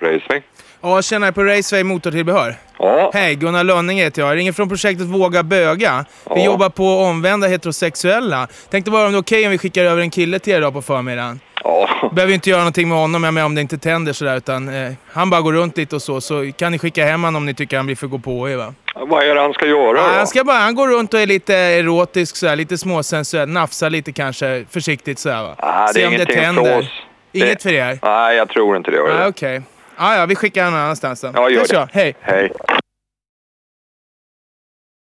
Raceway. Ja, tjena, på Raceway Motortillbehör. Ja, Hej, Gunnar Lönning heter jag. Jag ringer från projektet Våga Böga. Vi Ja. jobbar på omvända heterosexuella. Tänkte bara om det är okej om vi skickar över en kille till er idag på förmiddagen. ja. Behöver inte göra någonting med honom, jag menar om det inte tänder sådär, utan eh, han bara går runt lite och så, så kan ni skicka hem honom om ni tycker han blir för gå på er va? Vad är det han ska göra Ja, då? han, ska bara, han går runt och är lite erotisk sådär, lite småsensuell, nafsar lite kanske, försiktigt sådär va? Ah, det är Se om det tänder. Inget Det- för er? Nej, jag tror inte det. Nej, okej. Ja, ja, vi skickar honom någon annanstans då. Ja, gör Tack det. Hej. Hej.